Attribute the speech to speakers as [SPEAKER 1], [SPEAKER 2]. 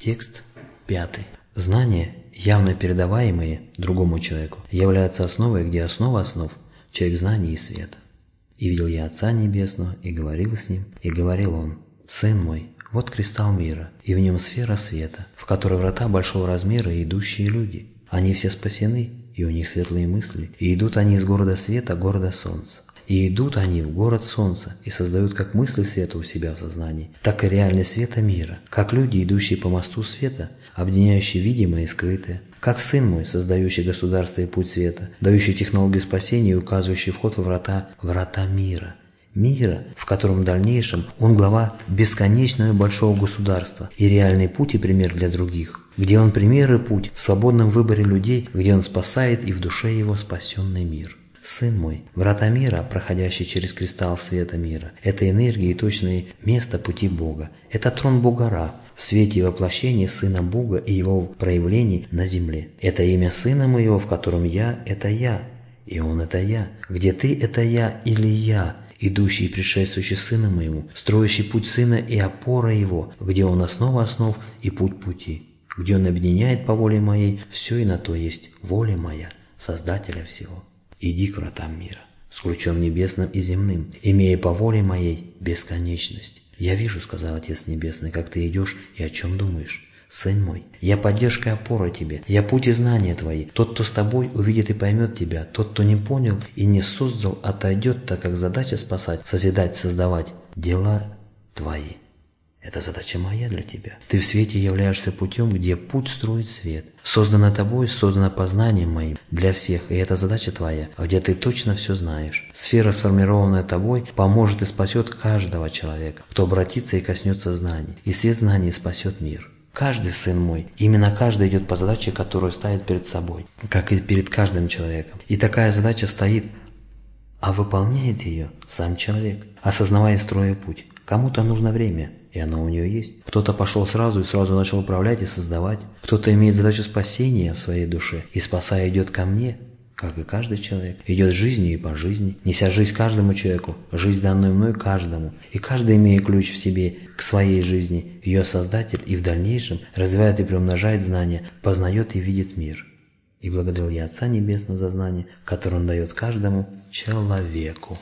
[SPEAKER 1] Текст пятый. Знания, явно передаваемые другому человеку, являются основой, где основа основ – человек знаний и света. И видел я Отца Небесного, и говорил с Ним, и говорил Он, «Сын мой, вот кристалл мира, и в нем сфера света, в которой врата большого размера и идущие люди. Они все спасены, и у них светлые мысли, и идут они из города света, города солнца. И идут они в город солнца и создают как мысли света у себя в сознании, так и реальность света мира, как люди, идущие по мосту света, объединяющие видимое и скрытое, как Сын мой, создающий государство и путь света, дающий технологию спасения и указывающий вход во врата, врата мира. Мира, в котором в дальнейшем он глава бесконечного большого государства и реальный путь и пример для других, где он пример и путь в свободном выборе людей, где он спасает и в душе его спасенный мир. Сын мой, врата мира, проходящие через кристалл света мира, это энергия и точное место пути Бога. Это трон Бога в свете воплощения Сына Бога и Его проявлений на земле. Это имя Сына Моего, в котором Я – это Я, и Он – это Я. Где Ты – это Я или Я, идущий и предшествующий Сына Моему, строящий путь Сына и опора Его, где Он основа основ и путь пути, где Он объединяет по воле Моей все и на то есть воля Моя, Создателя всего. Иди к вратам мира, с ключом небесным и земным, имея по воле моей бесконечность. Я вижу, сказал Отец Небесный, как ты идешь и о чем думаешь. Сын мой, я поддержка и опора тебе, я путь и знания твои. Тот, кто с тобой, увидит и поймет тебя. Тот, кто не понял и не создал, отойдет, так как задача спасать, созидать, создавать дела твои. Это задача моя для тебя. Ты в свете являешься путем, где путь строит свет. Создано тобой, создано познанием моим для всех, и это задача твоя, где ты точно все знаешь. Сфера, сформированная тобой, поможет и спасет каждого человека, кто обратится и коснется знаний. И свет знаний спасет мир. Каждый сын мой, именно каждый идет по задаче, которую ставит перед собой, как и перед каждым человеком. И такая задача стоит, а выполняет ее сам человек, осознавая строя путь. Кому-то нужно время, и оно у нее есть. Кто-то пошел сразу и сразу начал управлять и создавать. Кто-то имеет задачу спасения в своей душе и спасая идет ко мне, как и каждый человек. Идет жизнью и по жизни, неся жизнь каждому человеку, жизнь данную мной каждому. И каждый, имея ключ в себе к своей жизни, ее создатель и в дальнейшем развивает и приумножает знания, познает и видит мир. И благодарил я Отца Небесного за знание, которое Он дает каждому человеку.